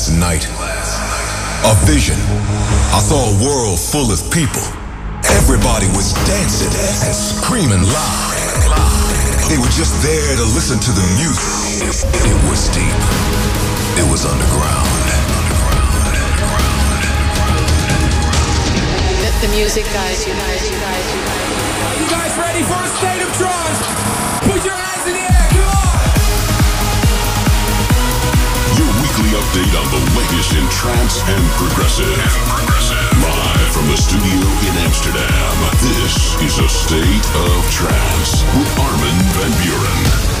last night. A vision. I saw a world full of people. Everybody was dancing and screaming loud. They were just there to listen to the music. It was deep. It was underground. Let the music guide you, guide you, guide you, guide you. You guys ready for a state of trance? Update on the latest in trance and progressive. And progressive. Live from the studio in Amsterdam. This is a state of trance with Armin van Buuren.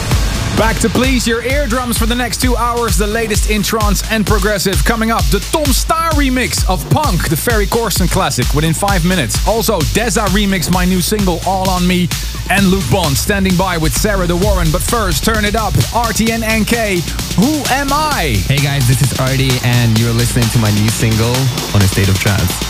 Back to please your eardrums for the next two hours. The latest in trance and progressive. Coming up, the Tom Staar remix of Punk, the Ferry Corsten classic, within five minutes. Also, Dezza remix, my new single, All on Me. And Luke Bond standing by with Sarah De Warren. But first, turn it up. RTN NK, Who Am I? Hey guys, this is Artie, and you're listening to my new single on A State of Trance.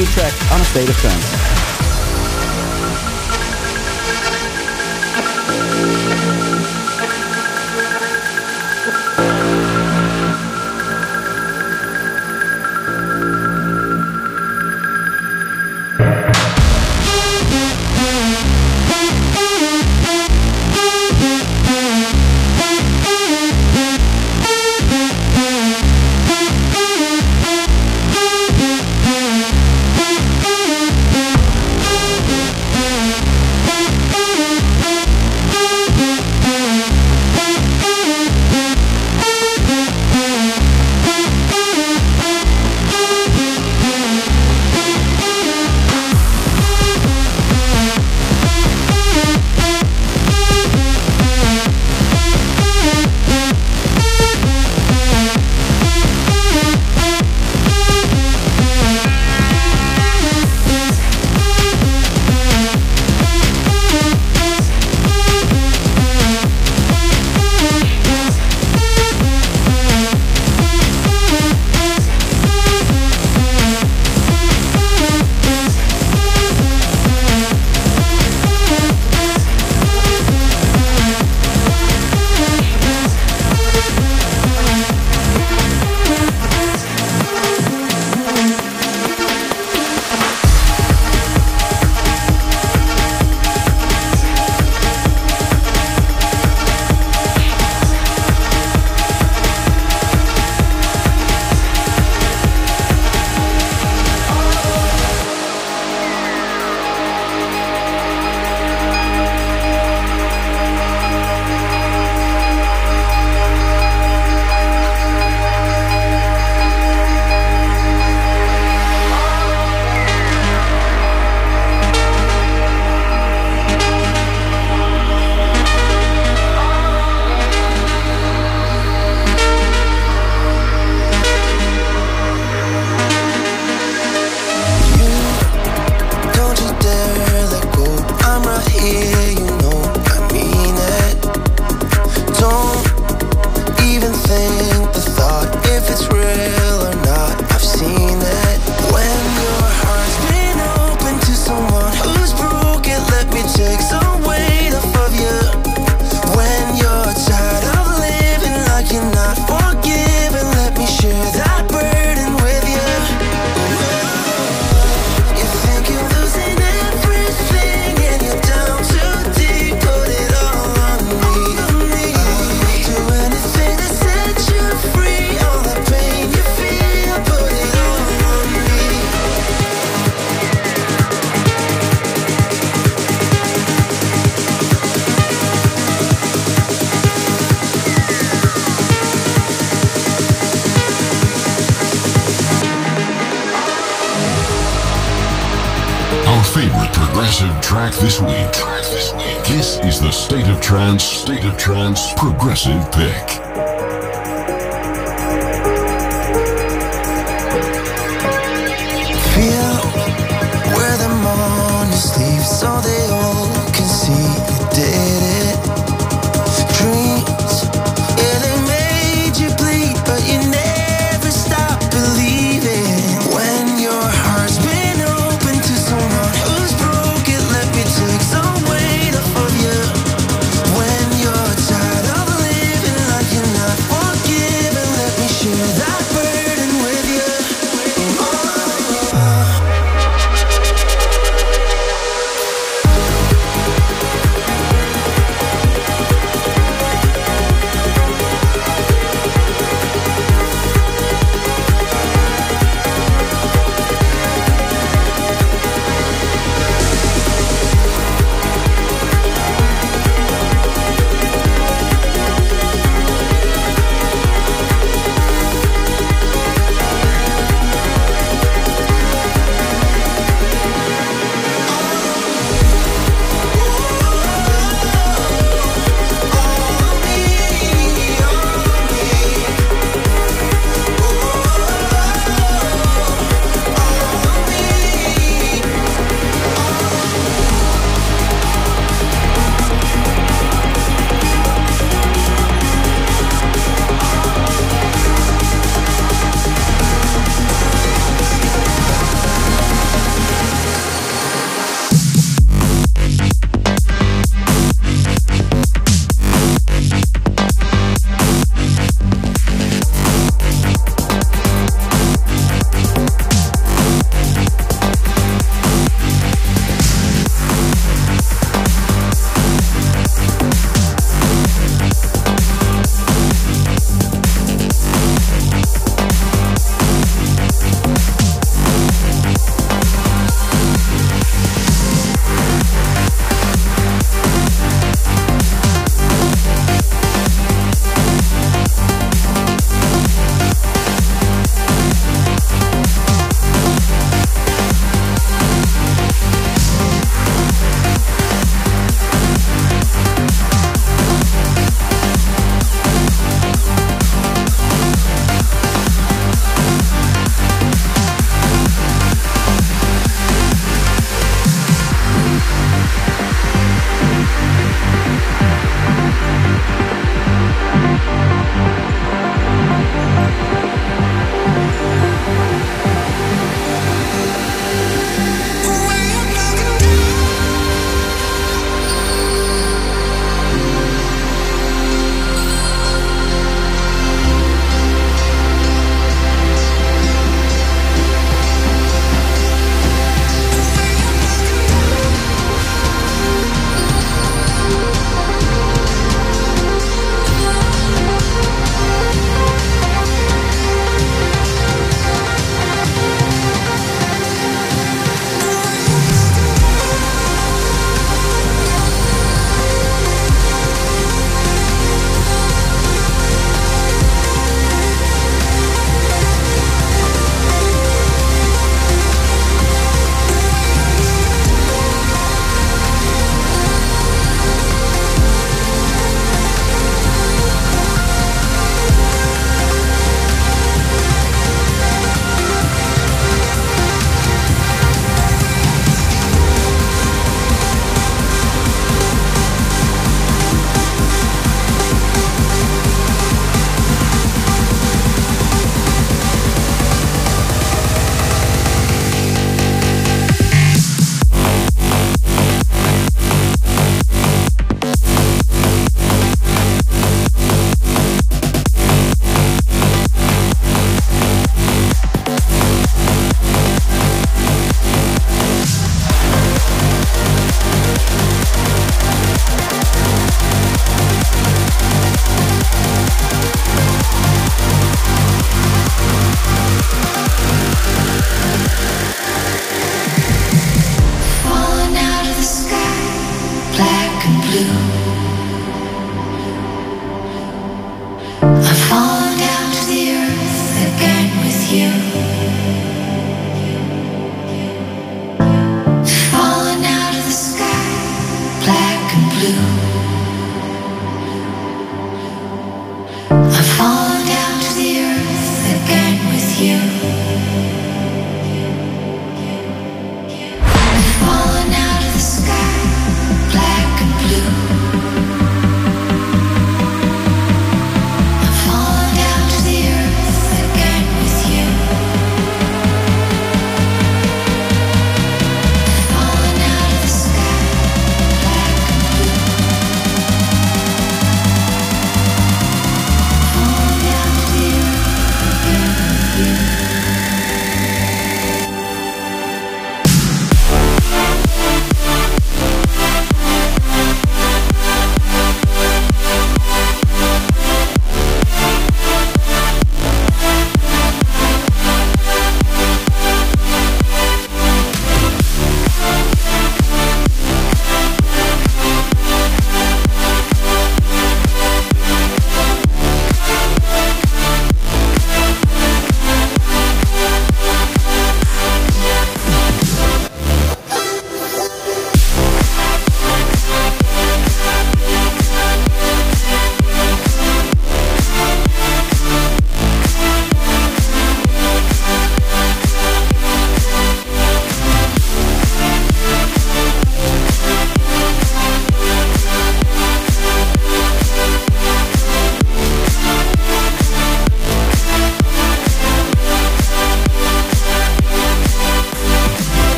And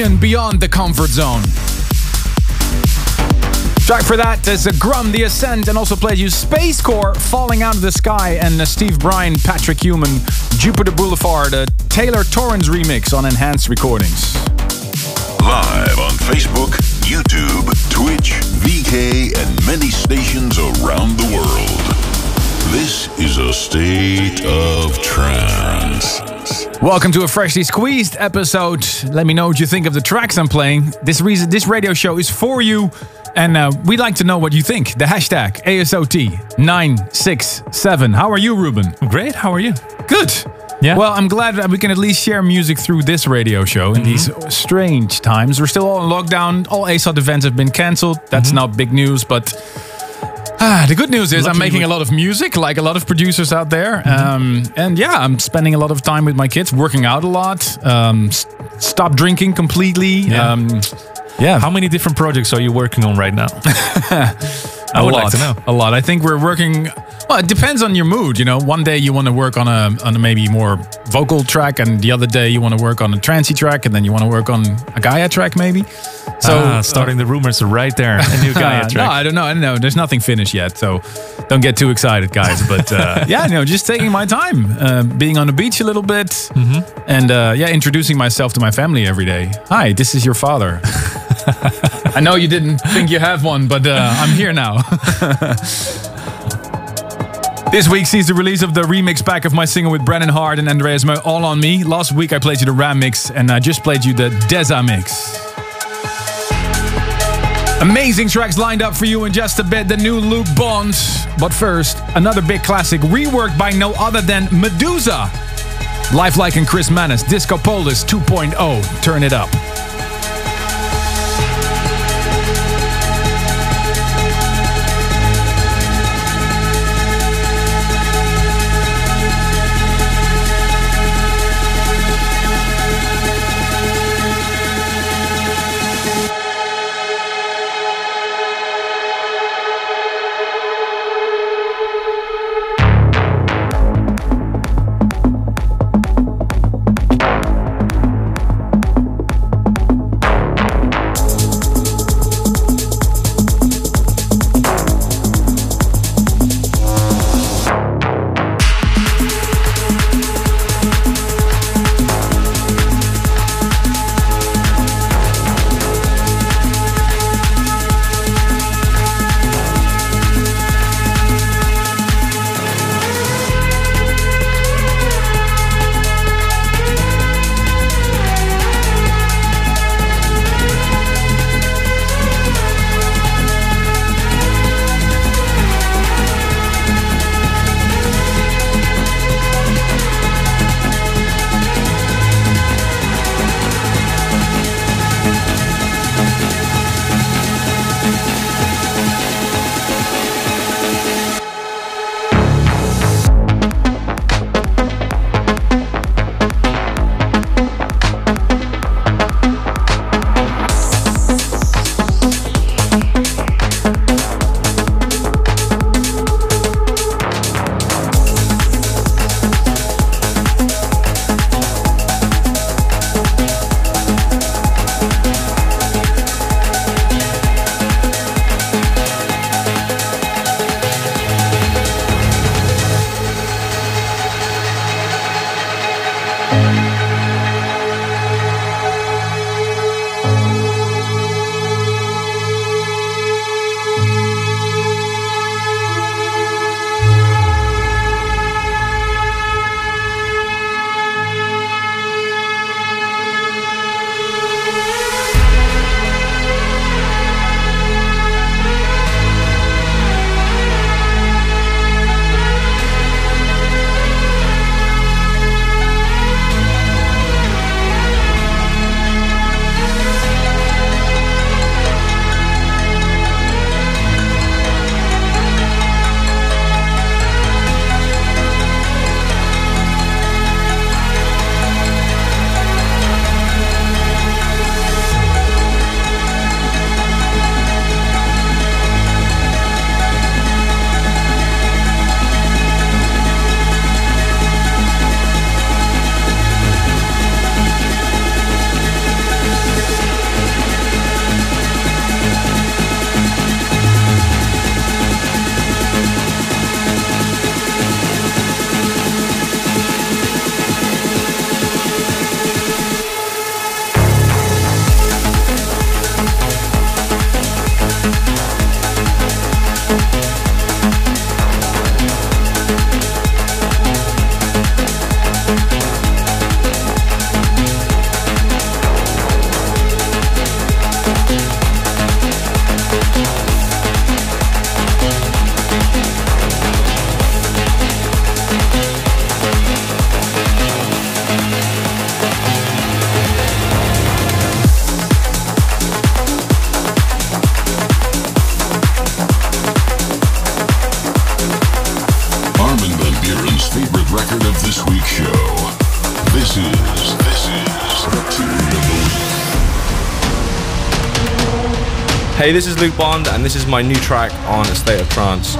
Beyond the comfort zone. Track for that is a Grum, The Ascent, and also plays you Space Core, Falling Out of the Sky, and uh, Steve Brian, Patrick Human, Jupiter Boulevard, a Taylor Torrens remix on Enhanced Recordings. Live on Facebook, YouTube, Twitch, VK, and many stations around the world. This is a state of trance. Welcome to a freshly squeezed episode. Let me know what you think of the tracks I'm playing. This reason, this radio show is for you, and uh, we'd like to know what you think. The hashtag ASOT967. How are you, Ruben? Great. How are you? Good. Yeah. Well, I'm glad that we can at least share music through this radio show in these strange times. We're still all in lockdown. All ASOT events have been cancelled. That's not big news, but ah, the good news is I'm making a lot of music, like a lot of producers out there. Um, and yeah, I'm spending a lot of time with my kids, working out a lot. Um, s- stop drinking completely. Yeah. Um, yeah. How many different projects are you working on right now? I would lot, like to know. A lot. I think we're working. Well, it depends on your mood. You know, one day you want to work on a on a maybe more vocal track, and the other day you want to work on a trancey track, and then you want to work on a Gaia track, maybe. So ah, starting the rumors right there. A new Gaia no. I don't know. I don't know. There's nothing finished yet, so don't get too excited, guys. But uh, yeah, no, just taking my time, uh, being on the beach a little bit, Mm-hmm. and uh, yeah, introducing myself to my family every day. Hi, this is your father. I know you didn't think you have one, but uh, I'm here now. This week sees the release of the remix pack of my single with Brennan Heart and Andreas Moe, All On Me. Last week I played you the Ram mix, and I just played you the Dezza mix. Amazing tracks lined up for you in just a bit. The new Luke Bonds. But first, another big classic reworked by no other than Meduza. Lifelike and Kris Menace, Disco Polis 2.0. Turn it up. Hey, this is Luke Bond, and this is my new track on A State of Trance.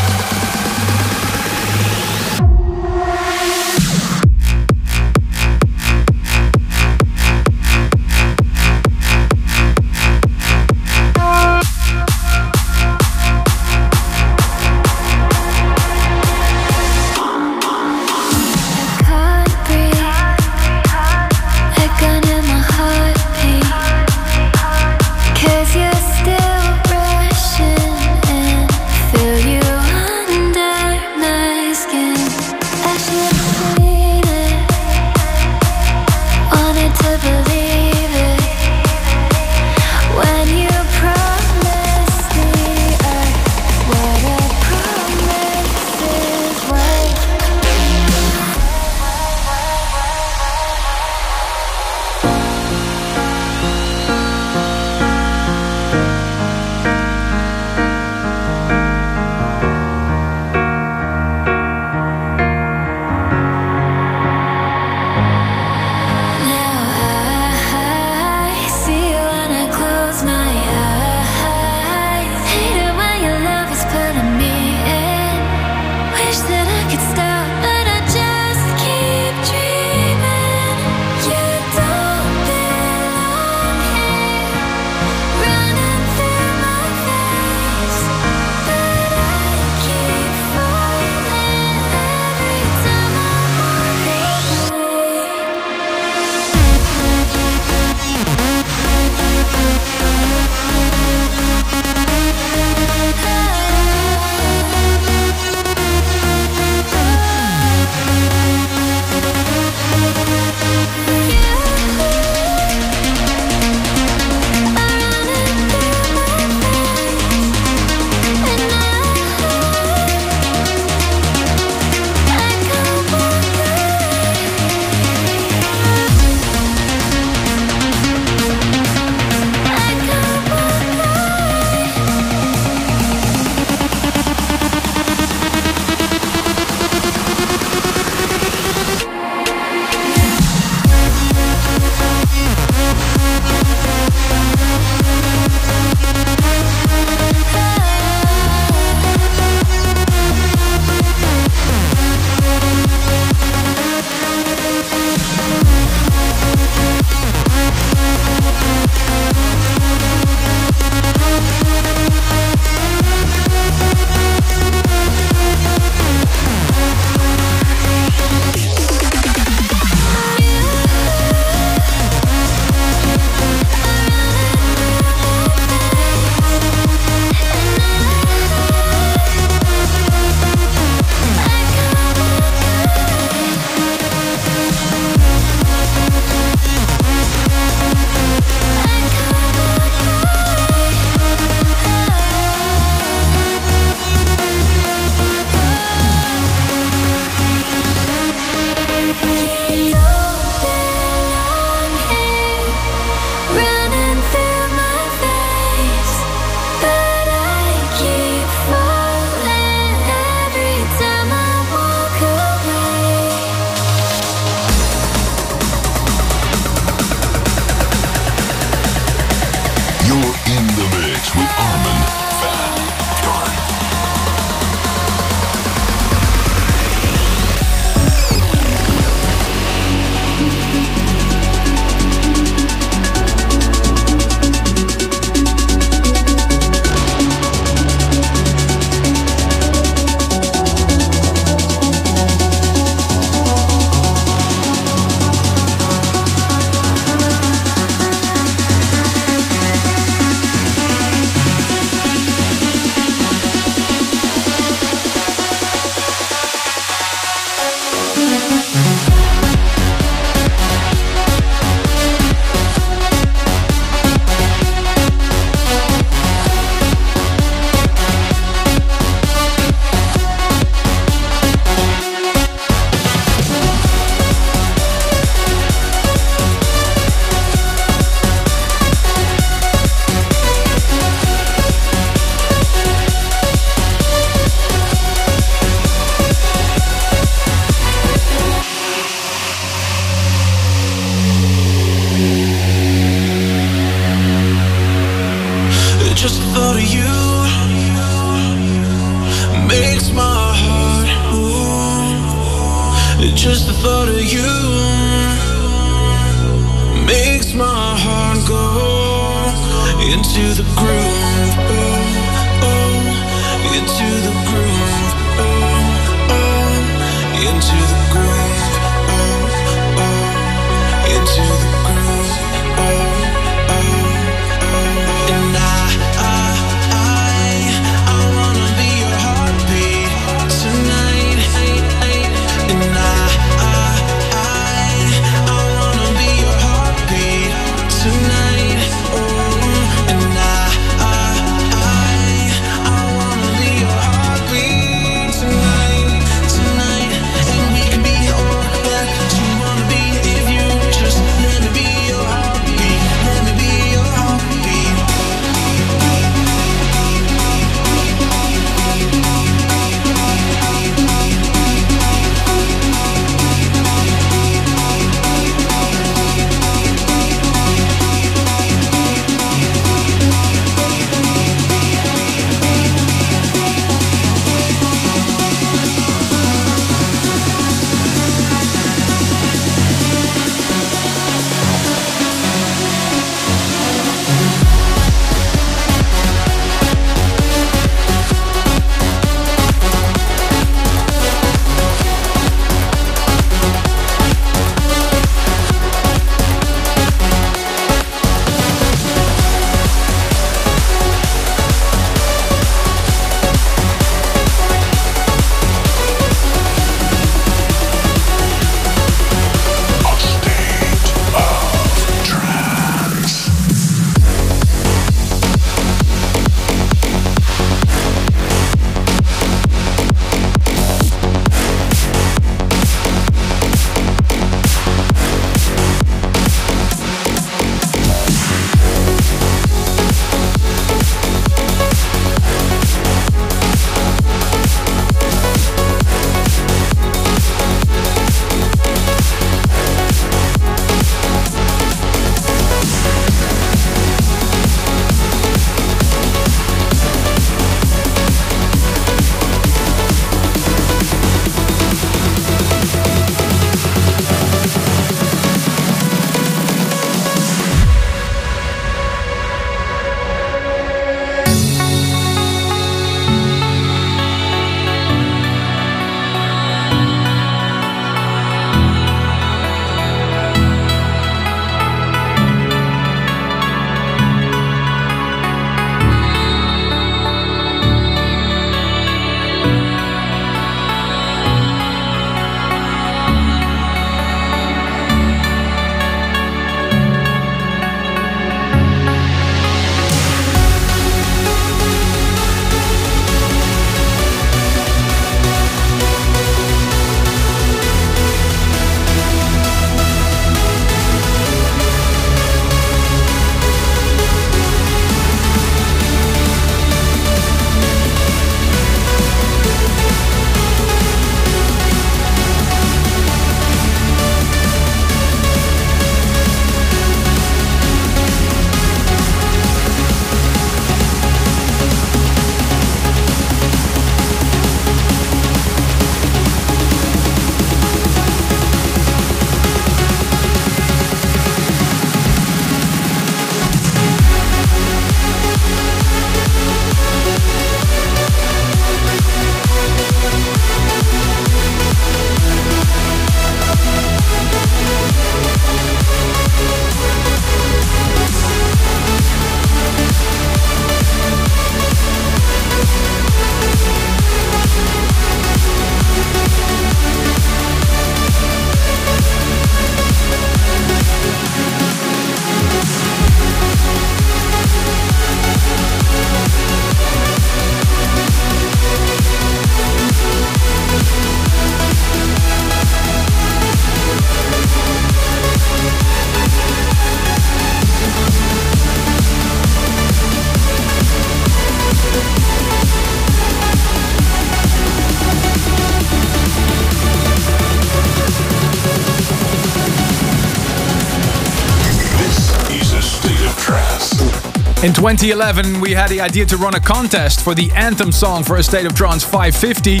In 2011, we had the idea to run a contest for the anthem song for A State of Trance 550,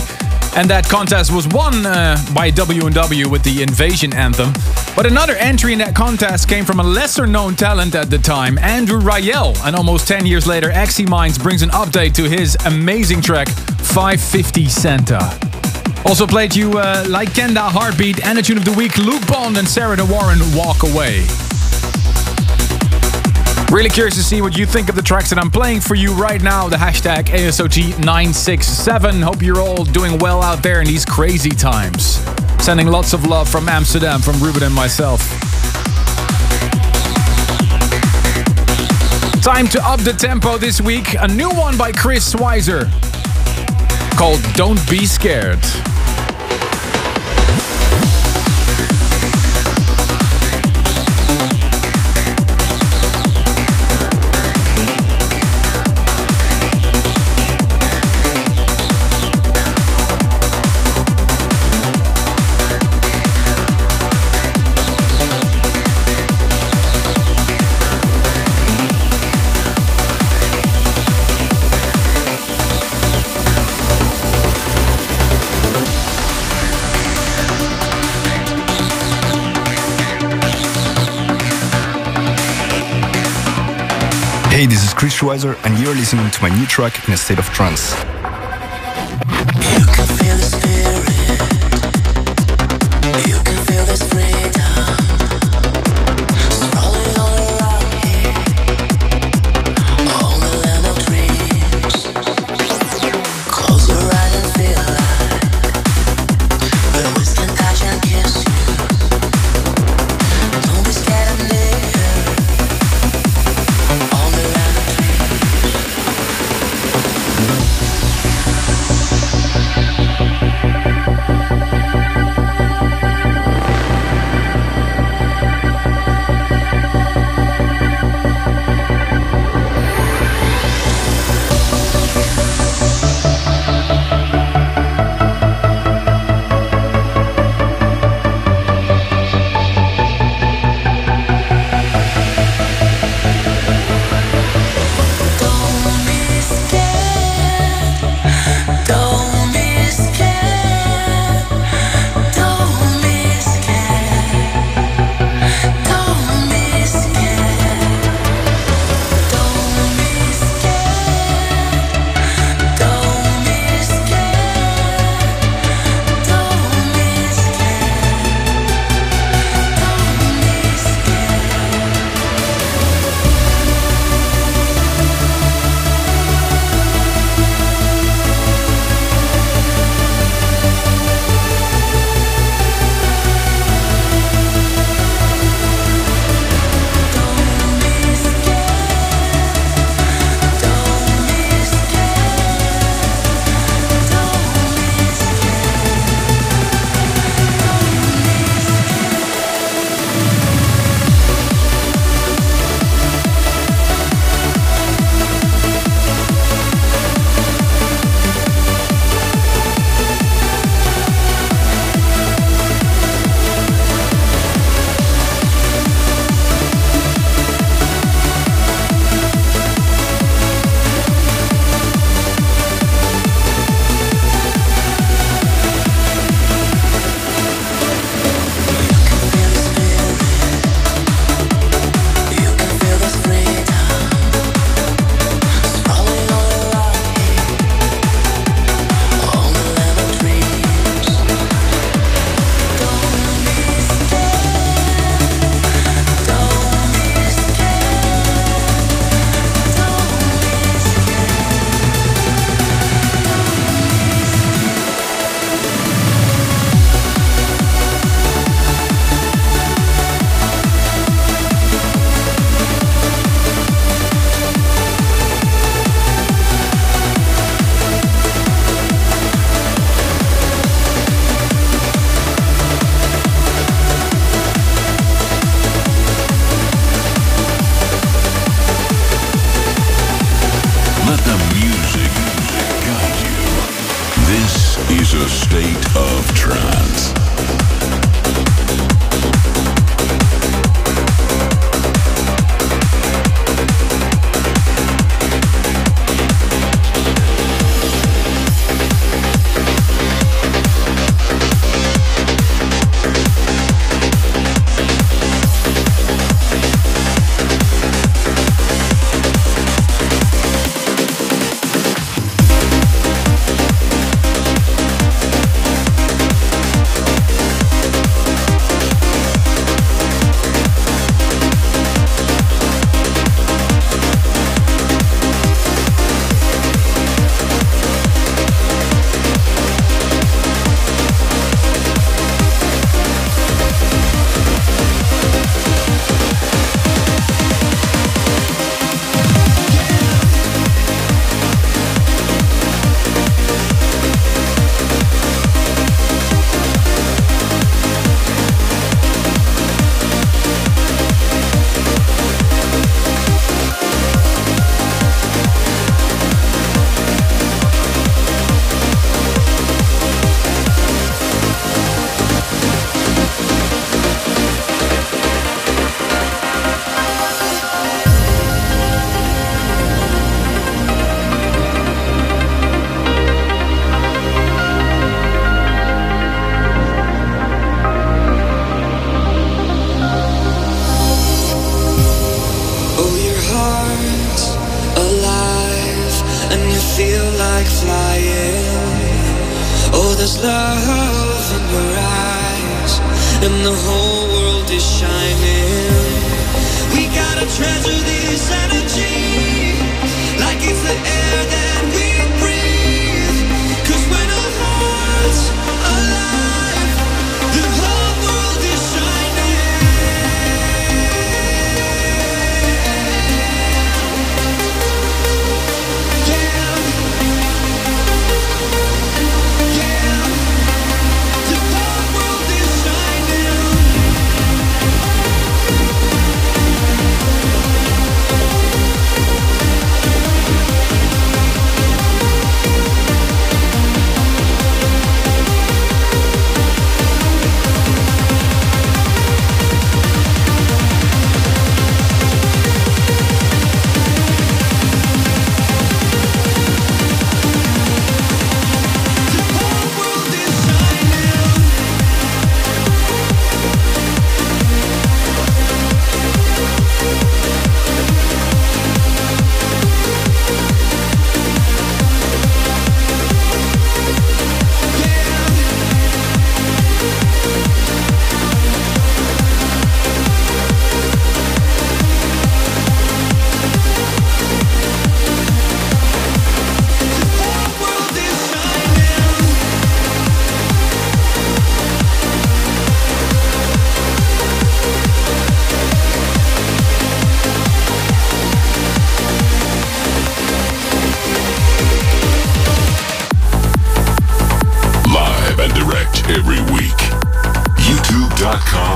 and that contest was won uh, by W&W with the Invasion anthem. But another entry in that contest came from a lesser-known talent at the time, Andrew Rayel, and almost 10 years later, Axie Minds brings an update to his amazing track 550 Santa. Also played you uh, like Kenda Heartbeat and a tune of the week, Luke Bond and Sarah De Warren Walk Away. Really curious to see what you think of the tracks that I'm playing for you right now. The hashtag ASOT967. Hope you're all doing well out there in these crazy times. Sending lots of love from Amsterdam, from Ruben and myself. Time to up the tempo this week. A new one by Chris Schweizer called Don't Be Scared. Hey, this is Chris Schweizer, and you're listening to my new track in a state of trance.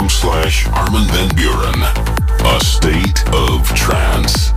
Slash Armin Van Buuren. A state of trance.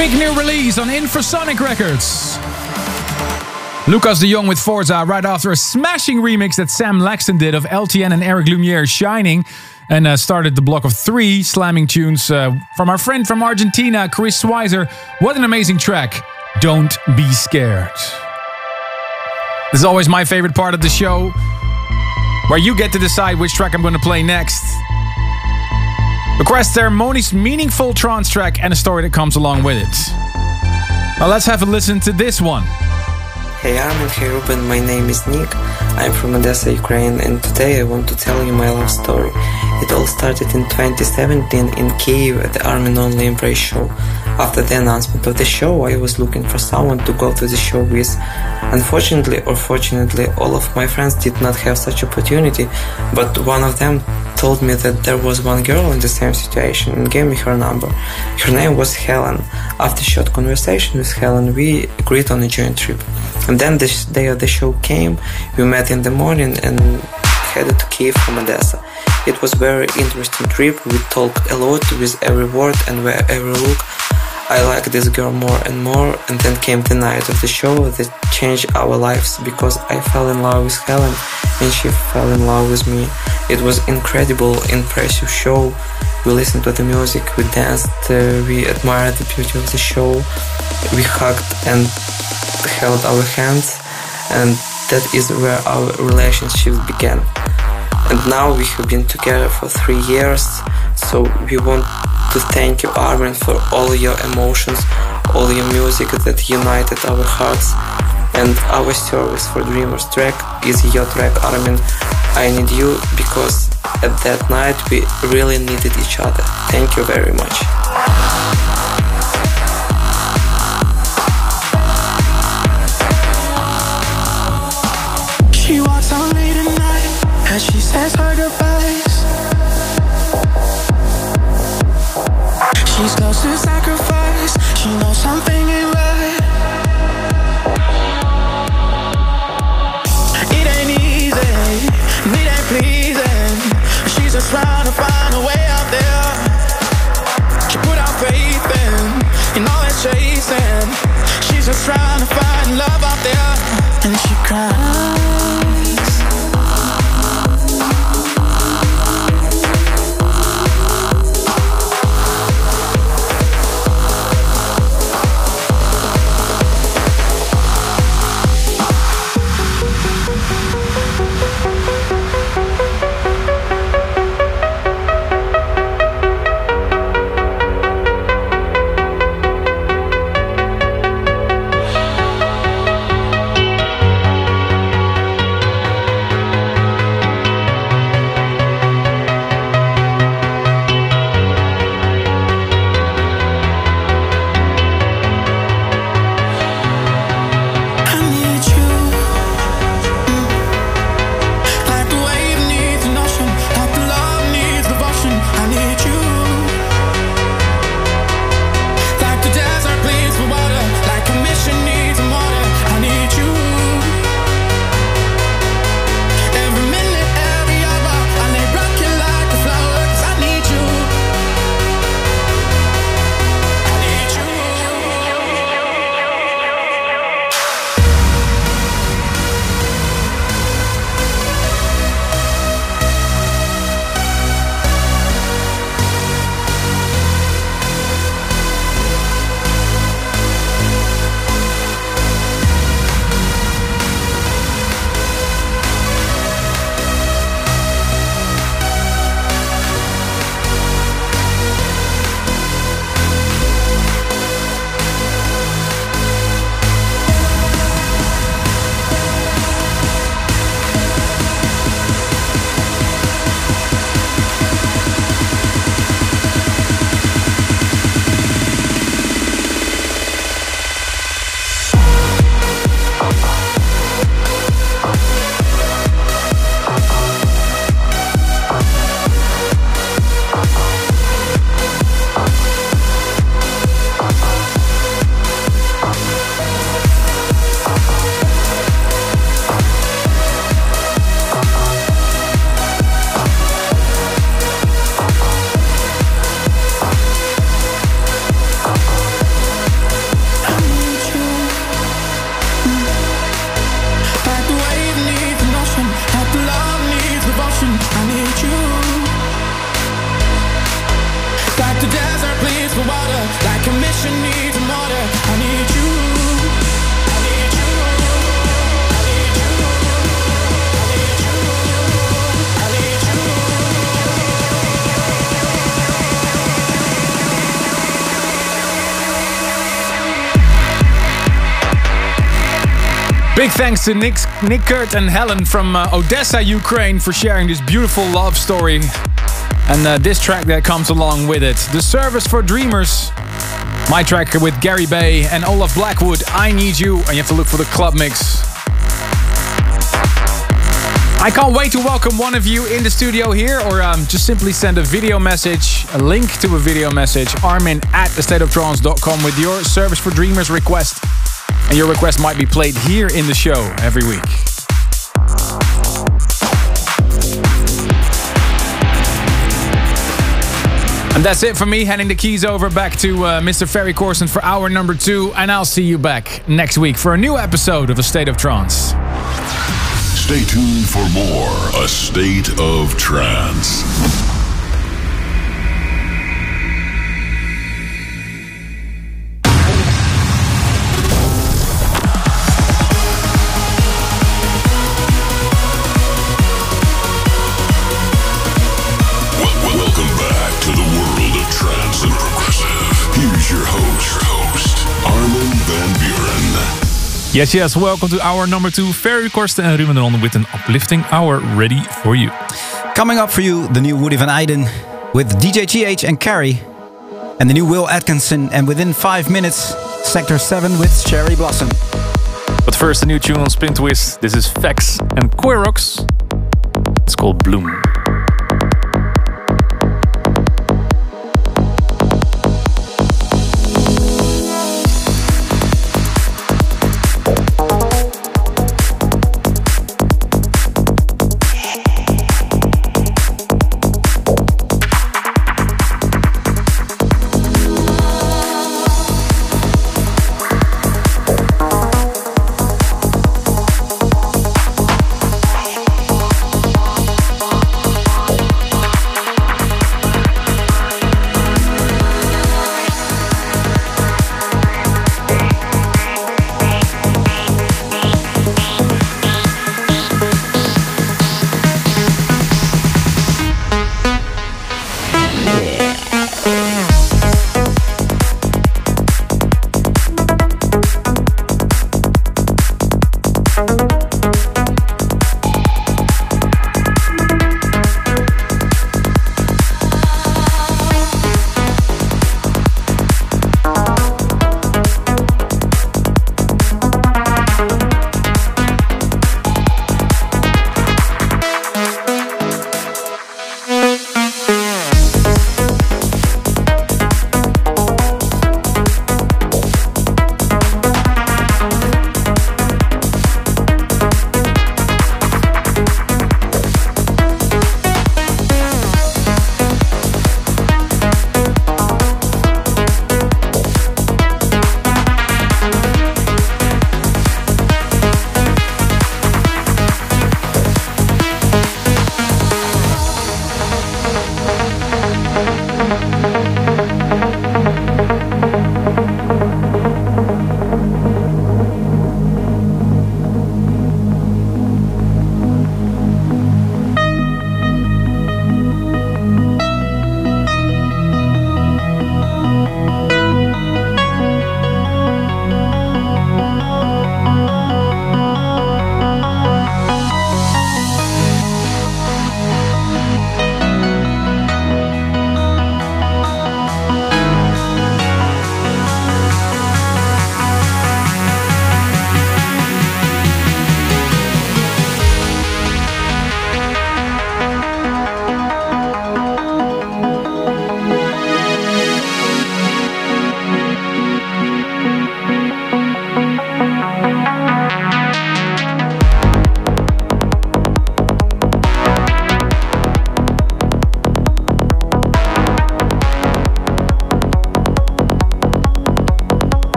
Big new release on Infrasonic Records. Lucas de Jong with Forza right after a smashing remix that Sam Laxton did of LTN and Eric Lumiere's Shining. And uh, started the block of three slamming tunes uh, from our friend from Argentina, Chris Schweizer. What an amazing track. Don't be scared. This is always my favorite part of the show, where you get to decide which track I'm going to play next. Request their Moni's meaningful trance track and a story that comes along with it. Now let's have a listen to this one. Hey Armin, hey Ruben, my name is Nick. I'm from Odessa, Ukraine, and today I want to tell you my love story. It all started in 2017 in Kiev at the Armin Only Embrace show. After the announcement of the show, I was looking for someone to go to the show with. Unfortunately or fortunately, all of my friends did not have such opportunity, but one of them told me that there was one girl in the same situation and gave me her number. Her name was Helen. After short conversation with Helen, we agreed on a joint trip. And then the day of the show came, we met in the morning and headed to Kiev from Odessa. It was very interesting trip. We talked a lot with every word and every look. I liked this girl more and more, and then came the night of the show that changed our lives because I fell in love with Helen and she fell in love with me. It was incredible, impressive show. We listened to the music, we danced, uh, we admired the beauty of the show, we hugged and held our hands, and that is where our relationship began. And now we have been together for three years, so we want to thank you, Armin, for all your emotions, all your music that united our hearts. And our service for Dreamers track is your track, Armin. I need you because at that night we really needed each other. Thank you very much. She says her goodbyes. She's close to sacrifice. She knows something ain't right. It ain't easy, it ain't pleasing. She's just trying to find a way out there. She put out faith in, in all that chasing. She's just trying to find love out there, and she cries. Thanks to Nick, Nick Kurt and Helen from uh, Odessa, Ukraine for sharing this beautiful love story and uh, this track that comes along with it. The Service for Dreamers, my track with Garibay and Olaf Blackwood, I Need You, and you have to look for the club mix. I can't wait to welcome one of you in the studio here, or um, just simply send a video message, a link to a video message, armin at thestateoftrance.com with your Service for Dreamers request. And your request might be played here in the show every week. And that's it for me, handing the keys over back to uh, Mr. Ferry Korsten for hour number two. And I'll see you back next week for a new episode of A State of Trance. Stay tuned for more A State of Trance. Yes, yes, welcome to hour number two. Ferry Korsten and Ruben Ron with an uplifting hour ready for you. Coming up for you, the new Woody Van Eyden with DJ GH and Carrie, and the new Will Atkinson, and within five minutes, Sector 7 with Cherry Blossom. But first, a new tune on Spin Twist. This is Fex and Querox. It's called Bloom.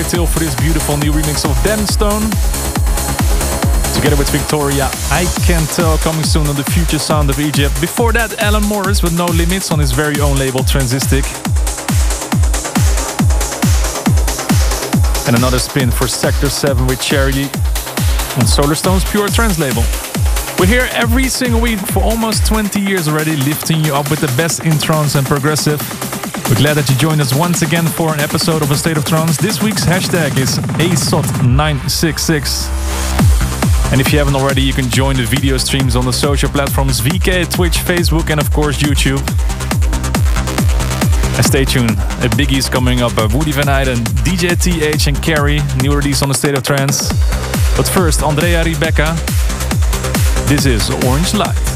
Ferry Tayle for this beautiful new remix of Dan Stone. Together with Victoria, I Can Tell coming soon on the future sound of Egypt. Before that, Alan Morris with No Limits on his very own label Transistic. And another spin for Sector 7 with Charity on Solarstone's Pure Trance label. We're here every single week for almost 20 years already, lifting you up with the best in trance and progressive. We're glad that you joined us once again for an episode of A State of Trance. This week's hashtag is ASOT966. And if you haven't already, you can join the video streams on the social platforms VK, Twitch, Facebook, and of course YouTube. And stay tuned, a biggie is coming up. Uh, Woody Van Eyden, DJ TH, and Carrie, new release on the State of Trance. But first, Andrea Ribeca. This is Orange Light.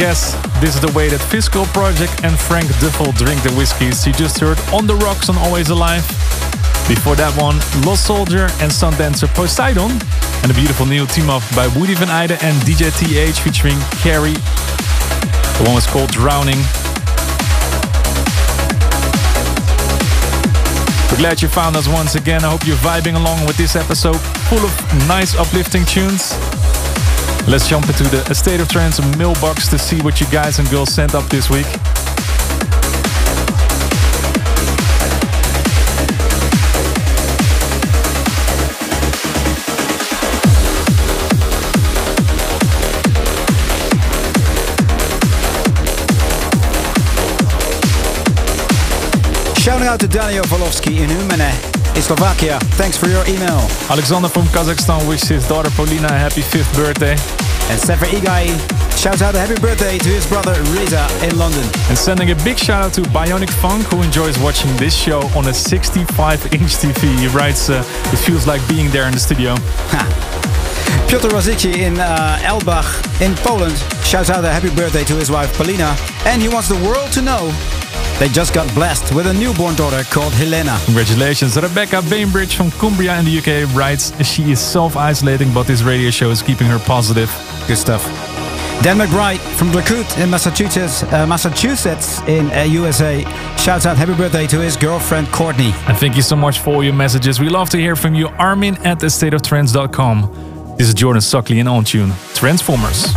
Guess, this is the way that Fiscal Project and Frank Dueffel drink the whiskeys you just heard on the rocks on Always Alive. Before that one, Lost Soldier and Sundancer Poseidon. And a beautiful new team up by Woody Van Eyden and DJ TH featuring Carrie. The one was called Drowning. We're glad you found us once again. I hope you're vibing along with this episode full of nice uplifting tunes. Let's jump into the State of Trance mailbox to see what you guys and girls sent up this week. Shouting out to Daniel Volovsky in Umene in Slovakia. Thanks for your email. Alexander from Kazakhstan wishes his daughter Polina a happy fifth birthday. And Sefer Igai shouts out a happy birthday to his brother Reza in London. And sending a big shout out to Bionic Funk who enjoys watching this show on a 65 inch TV. He writes, uh, it feels like being there in the studio. Piotr Rozici in uh, Elbach in Poland shouts out a happy birthday to his wife Polina. And he wants the world to know they just got blessed with a newborn daughter called Helena. Congratulations. Rebecca Bainbridge from Cumbria in the UK writes she is self isolating, but this radio show is keeping her positive. Good stuff. Dan McBride from Dracut in Massachusetts, uh, Massachusetts in uh, USA shouts out happy birthday to his girlfriend Courtney. And thank you so much for all your messages. We love to hear from you. Armin at thestateoftrance.com. This is Jordan Suckley and On Tune. Transformers.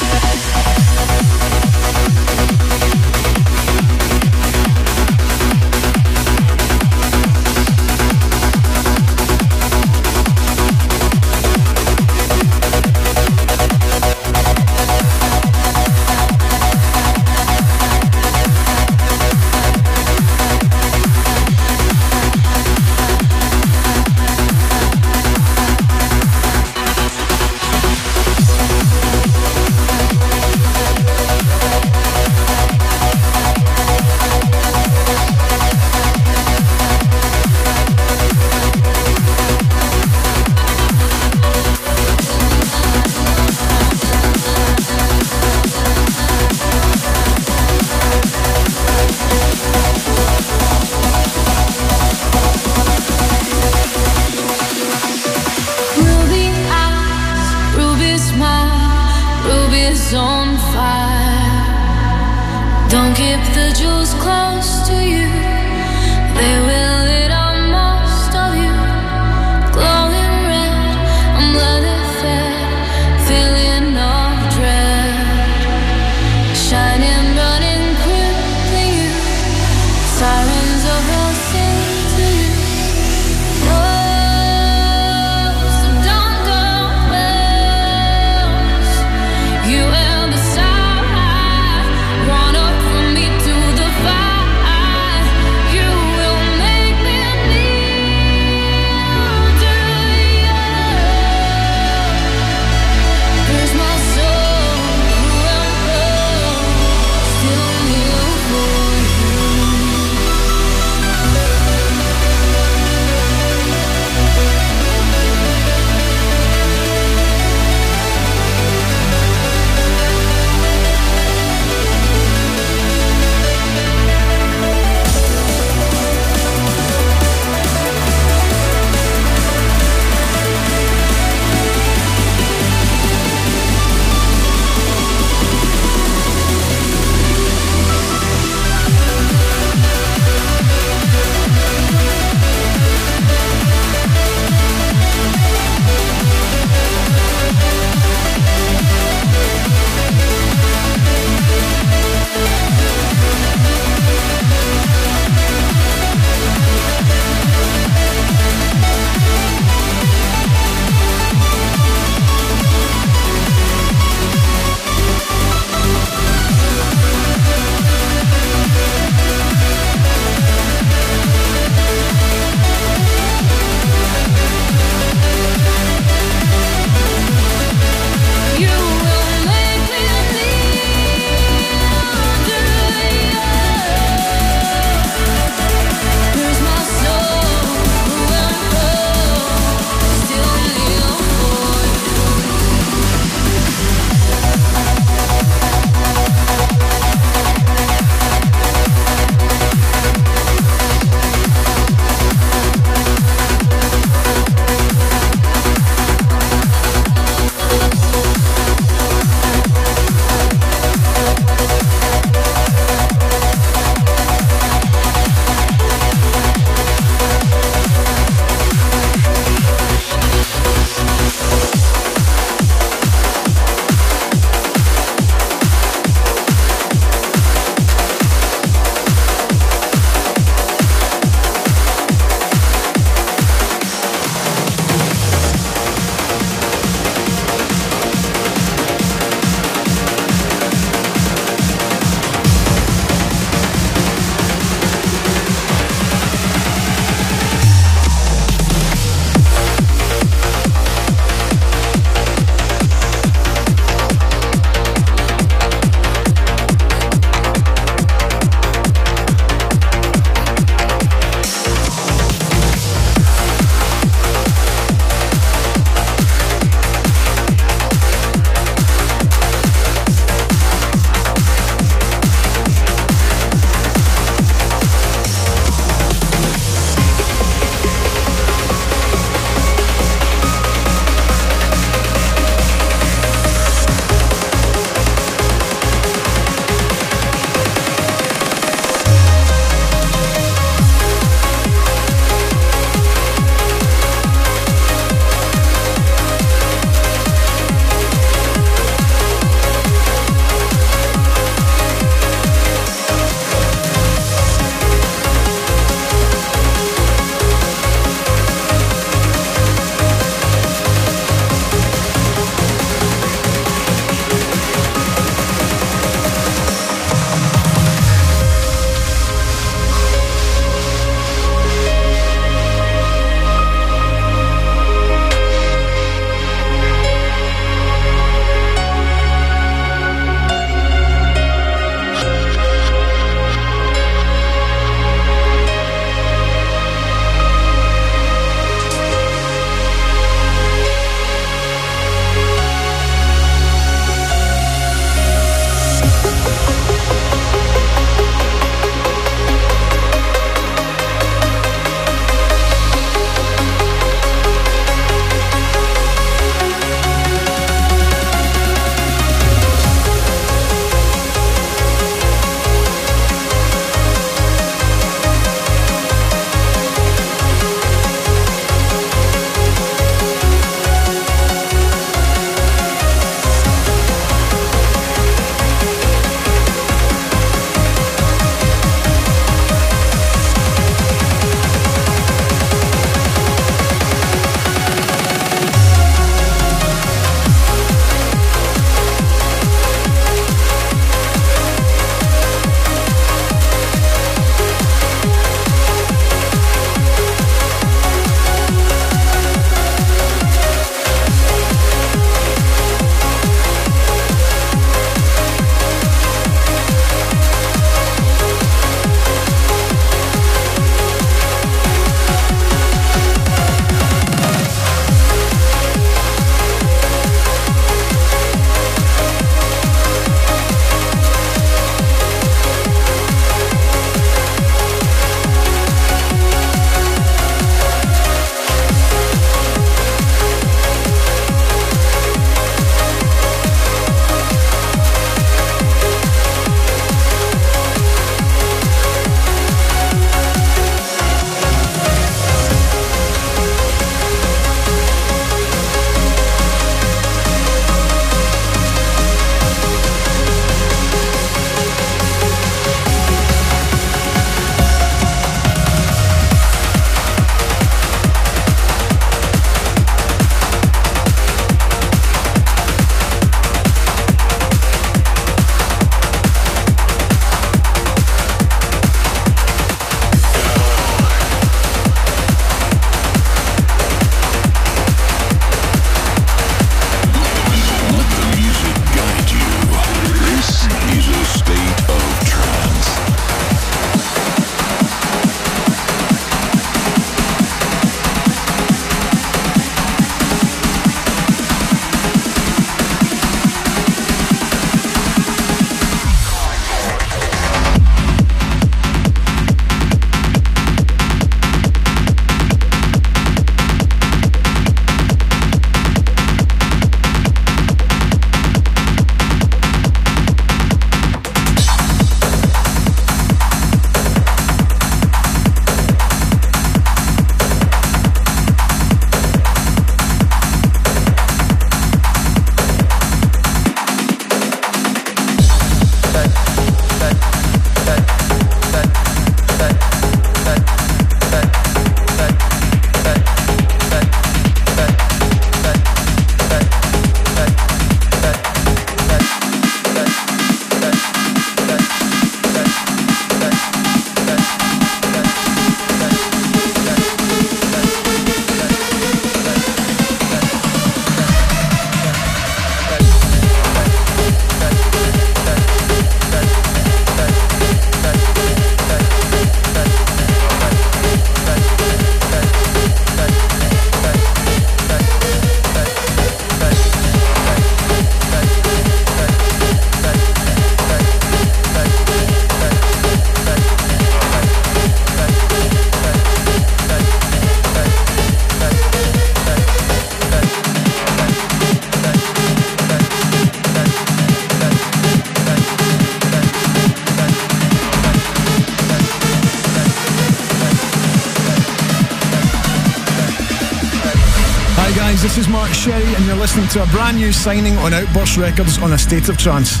Listening to a brand new signing on Outburst Records on a State of Trance.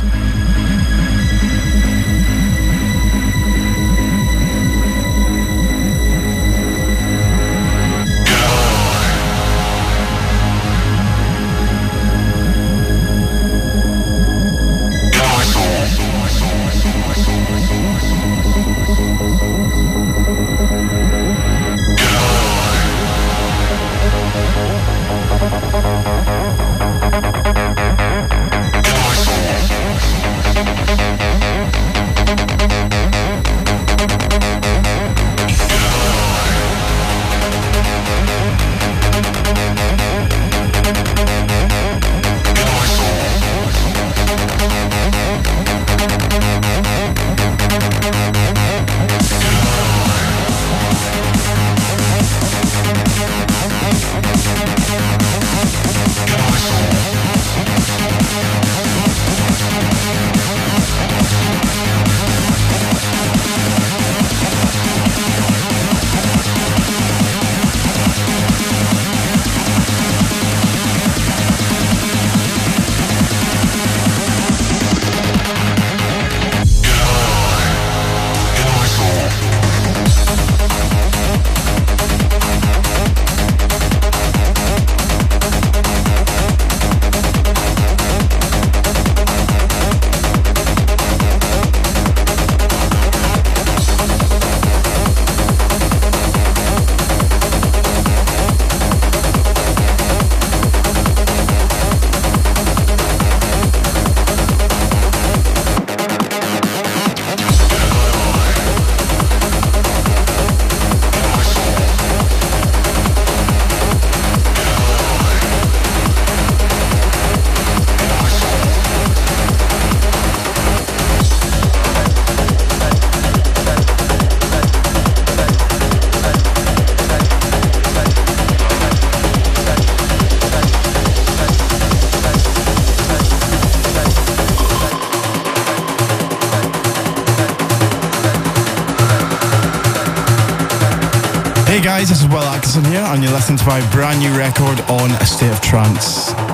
Guys, this is Will Atkinson here, and you're listening to my brand new record on A State of Trance.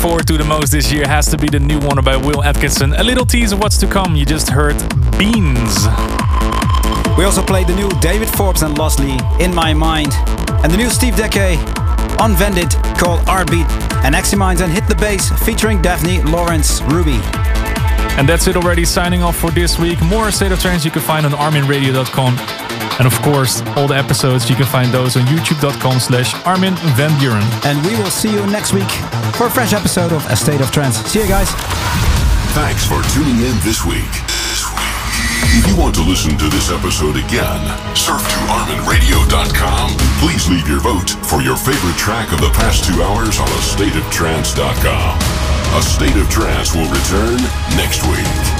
Forward to the most this year has to be the new one by Will Atkinson. A little tease of what's to come. You just heard Beans. We also played the new David Forbes and Losley, In My Mind, and the new Steve Dekay, on Vandit, called Heartbeat, and Aximines and Hit the Bass, featuring Daphne Lawrence Ruby. And that's it already. Signing off for this week. More State of Trance you can find on arminradio.com. And of course, all the episodes, you can find those on youtube.com slash Armin Van Buuren. And we will see you next week for a fresh episode of A State of Trance. See you guys. Thanks for tuning in this week. If you want to listen to this episode again, surf to ArminRadio.com. Please leave your vote for your favorite track of the past two hours on AstateOfTrance.com. A State of Trance will return next week.